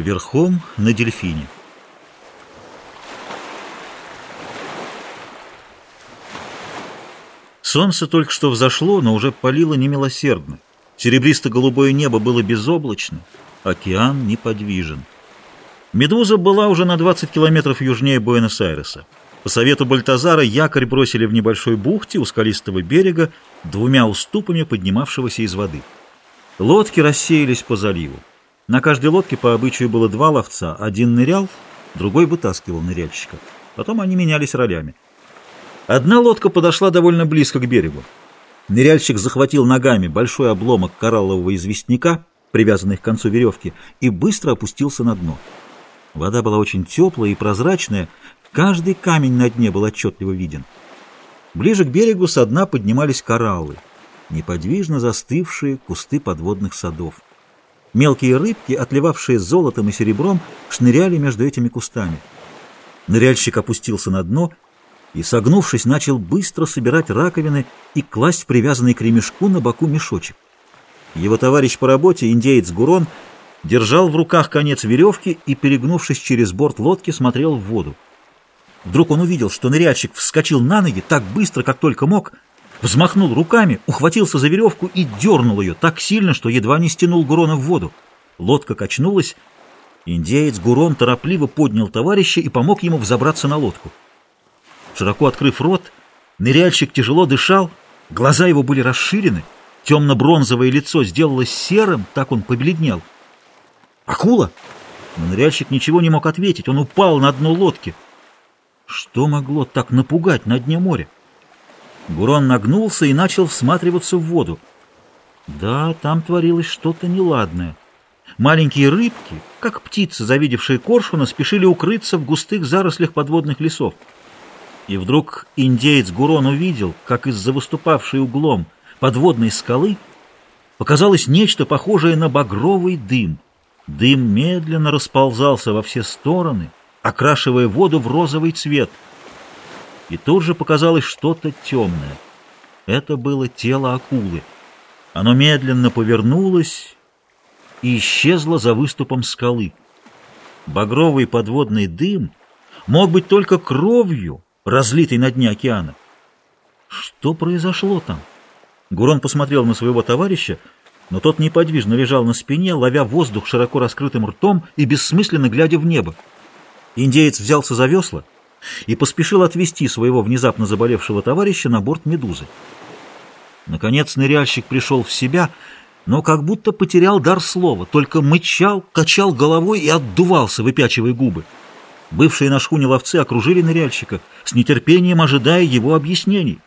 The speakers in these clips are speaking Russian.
Верхом на дельфине. Солнце только что взошло, но уже палило немилосердно. Серебристо-голубое небо было безоблачно, океан неподвижен. Медуза была уже на 20 километров южнее Буэнос-Айреса. По совету Бальтазара якорь бросили в небольшой бухте у скалистого берега двумя уступами поднимавшегося из воды. Лодки рассеялись по заливу. На каждой лодке по обычаю было два ловца. Один нырял, другой вытаскивал ныряльщика. Потом они менялись ролями. Одна лодка подошла довольно близко к берегу. Ныряльщик захватил ногами большой обломок кораллового известняка, привязанный к концу веревки, и быстро опустился на дно. Вода была очень теплая и прозрачная, каждый камень на дне был отчетливо виден. Ближе к берегу со дна поднимались кораллы, неподвижно застывшие кусты подводных садов. Мелкие рыбки, отливавшие золотом и серебром, шныряли между этими кустами. Ныряльщик опустился на дно и, согнувшись, начал быстро собирать раковины и класть привязанный к ремешку на боку мешочек. Его товарищ по работе, индеец Гурон, держал в руках конец веревки и, перегнувшись через борт лодки, смотрел в воду. Вдруг он увидел, что ныряльщик вскочил на ноги так быстро, как только мог, взмахнул руками, ухватился за веревку и дернул ее так сильно, что едва не стянул Гурона в воду. Лодка качнулась. Индеец Гурон торопливо поднял товарища и помог ему взобраться на лодку. Широко открыв рот, ныряльщик тяжело дышал, глаза его были расширены, темно-бронзовое лицо сделалось серым, так он побледнел. «Акула!» Но ныряльщик ничего не мог ответить, он упал на дно лодки. Что могло так напугать на дне моря? Гурон нагнулся и начал всматриваться в воду. Да, там творилось что-то неладное. Маленькие рыбки, как птицы, завидевшие коршуна, спешили укрыться в густых зарослях подводных лесов. И вдруг индеец Гурон увидел, как из-за выступавшей углом подводной скалы показалось нечто похожее на багровый дым. Дым медленно расползался во все стороны, окрашивая воду в розовый цвет — и тут же показалось что-то темное. Это было тело акулы. Оно медленно повернулось и исчезло за выступом скалы. Багровый подводный дым мог быть только кровью, разлитой на дне океана. Что произошло там? Гурон посмотрел на своего товарища, но тот неподвижно лежал на спине, ловя воздух широко раскрытым ртом и бессмысленно глядя в небо. Индеец взялся за весла — и поспешил отвезти своего внезапно заболевшего товарища на борт «Медузы». Наконец ныряльщик пришел в себя, но как будто потерял дар слова, только мычал, качал головой и отдувался, выпячивая губы. Бывшие на шхуне ловцы окружили ныряльщика, с нетерпением ожидая его объяснений.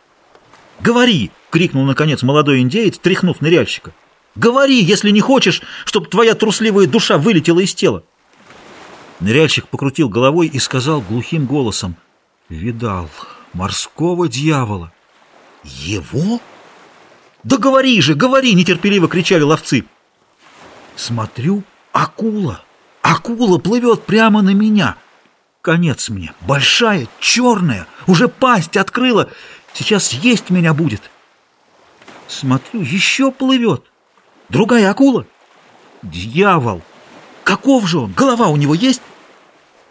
«Говори!» — крикнул, наконец, молодой индеец, тряхнув ныряльщика. «Говори, если не хочешь, чтобы твоя трусливая душа вылетела из тела!» Ныряльщик покрутил головой и сказал глухим голосом. «Видал морского дьявола». «Его?» «Да говори же, говори!» — нетерпеливо кричали ловцы. «Смотрю, акула! Акула плывет прямо на меня! Конец мне! Большая, черная! Уже пасть открыла! Сейчас есть меня будет!» Смотрю, еще плывет! Другая акула! Дьявол! Каков же он? Голова у него есть?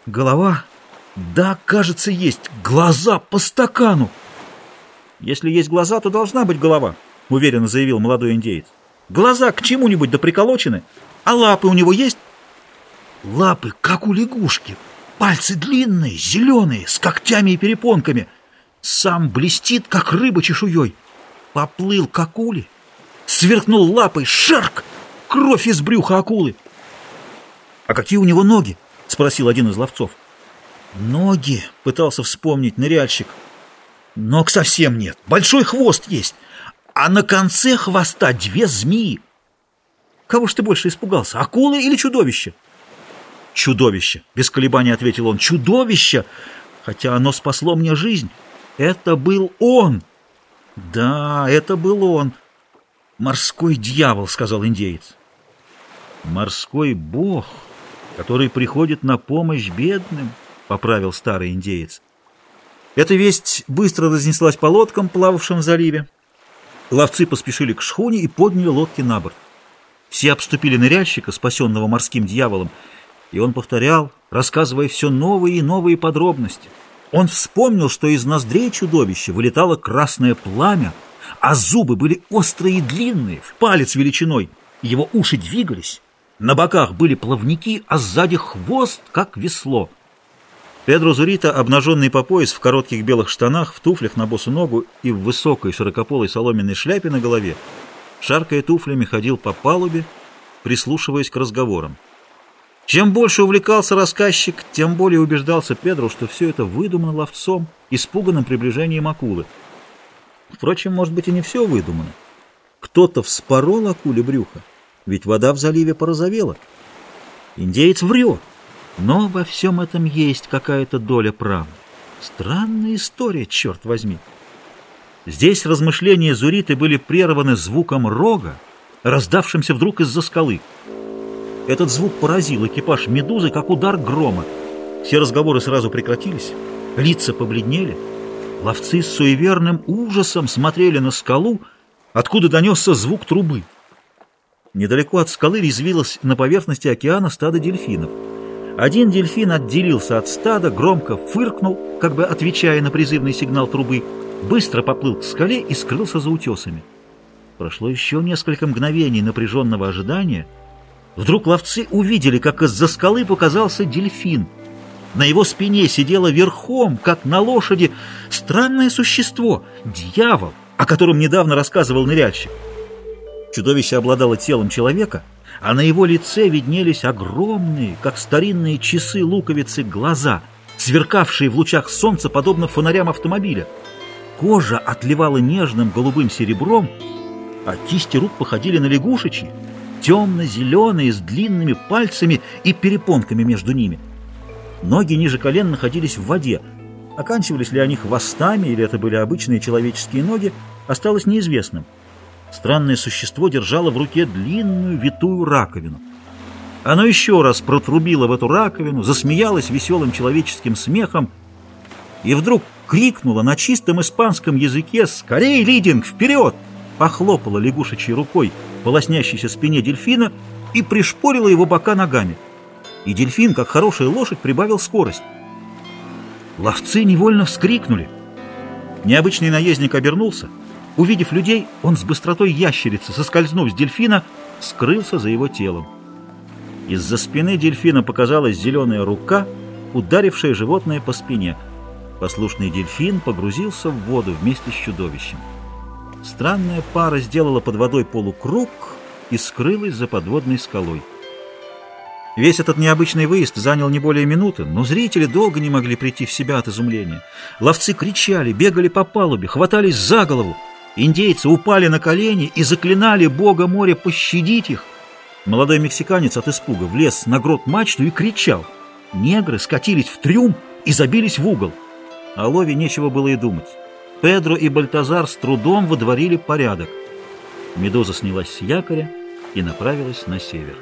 Голова? Да, кажется, есть. Глаза по стакану. Если есть глаза, то должна быть голова, уверенно заявил молодой индеец. Глаза к чему-нибудь да приколочены. А лапы у него есть? Лапы, как у лягушки. Пальцы длинные, зеленые, с когтями и перепонками. Сам блестит, как рыба чешуей. Поплыл к акуле. Сверкнул лапой, шарк! Кровь из брюха акулы. А какие у него ноги? — спросил один из ловцов. «Ноги?» — пытался вспомнить ныряльщик. «Ног совсем нет. Большой хвост есть. А на конце хвоста две змеи. Кого ж ты больше испугался, акулы или чудовище?» «Чудовище!» — без колебаний ответил он. «Чудовище! Хотя оно спасло мне жизнь. Это был он!» «Да, это был он!» «Морской дьявол!» — сказал индеец. «Морской бог!» Который приходит на помощь бедным, — поправил старый индеец. Эта весть быстро разнеслась по лодкам, плававшим в заливе. Ловцы поспешили к шхуне и подняли лодки на борт. Все обступили ныряльщика, спасенного морским дьяволом, И он повторял, рассказывая все новые и новые подробности. Он вспомнил, что из ноздрей чудовища вылетало красное пламя, а зубы были острые и длинные, в палец величиной. Его уши двигались, на боках были плавники, а сзади хвост, как весло. Педро Зурита, обнаженный по пояс, в коротких белых штанах, в туфлях на босу ногу и в высокой широкополой соломенной шляпе на голове, шаркая туфлями, ходил по палубе, прислушиваясь к разговорам. Чем больше увлекался рассказчик, тем более убеждался Педро, что все это выдумано ловцом, испуганным приближением акулы. Впрочем, может быть и не все выдумано. Кто-то вспорол акуле брюхо, ведь вода в заливе порозовела. Индеец врет. Но во всем этом есть какая-то доля правды. Странная история, черт возьми. Здесь размышления Зуриты были прерваны звуком рога, раздавшимся вдруг из-за скалы. Этот звук поразил экипаж «Медузы», как удар грома. Все разговоры сразу прекратились, лица побледнели. Ловцы с суеверным ужасом смотрели на скалу, откуда донесся звук трубы. Недалеко от скалы резвилось на поверхности океана стадо дельфинов — один дельфин отделился от стада, громко фыркнул, как бы отвечая на призывный сигнал трубы, быстро поплыл к скале и скрылся за утесами. Прошло еще несколько мгновений напряженного ожидания. Вдруг ловцы увидели, как из-за скалы показался дельфин. На его спине сидело верхом, как на лошади, странное существо, дьявол, о котором недавно рассказывал ныряльщик. Чудовище обладало телом человека — а на его лице виднелись огромные, как старинные часы луковицы, глаза, сверкавшие в лучах солнца, подобно фонарям автомобиля. Кожа отливала нежным голубым серебром, а кисти рук походили на лягушечьи, темно-зеленые, с длинными пальцами и перепонками между ними. Ноги ниже колен находились в воде. Оканчивались ли они хвостами, или это были обычные человеческие ноги, осталось неизвестным. Странное существо держало в руке длинную витую раковину. Оно еще раз протрубило в эту раковину, засмеялось веселым человеческим смехом и вдруг крикнуло на чистом испанском языке «Скорей, Лидинг, вперед!» похлопала лягушечьей рукой по лоснящейся спине дельфина и пришпорила его бока ногами. И дельфин, как хорошая лошадь, прибавил скорость. Ловцы невольно вскрикнули. Необычный наездник обернулся — Увидев людей, он с быстротой ящерицы, соскользнув с дельфина, скрылся за его телом. Из-за спины дельфина показалась зеленая рука, ударившая животное по спине. Послушный дельфин погрузился в воду вместе с чудовищем. Странная пара сделала под водой полукруг и скрылась за подводной скалой. Весь этот необычный выезд занял не более минуты, но зрители долго не могли прийти в себя от изумления. Ловцы кричали, бегали по палубе, хватались за голову. Индейцы упали на колени и заклинали бога моря пощадить их. Молодой мексиканец от испуга влез на грот мачту и кричал. Негры скатились в трюм и забились в угол. О лове нечего было и думать. Педро и Бальтазар с трудом водворили порядок. Медуза снялась с якоря и направилась на север.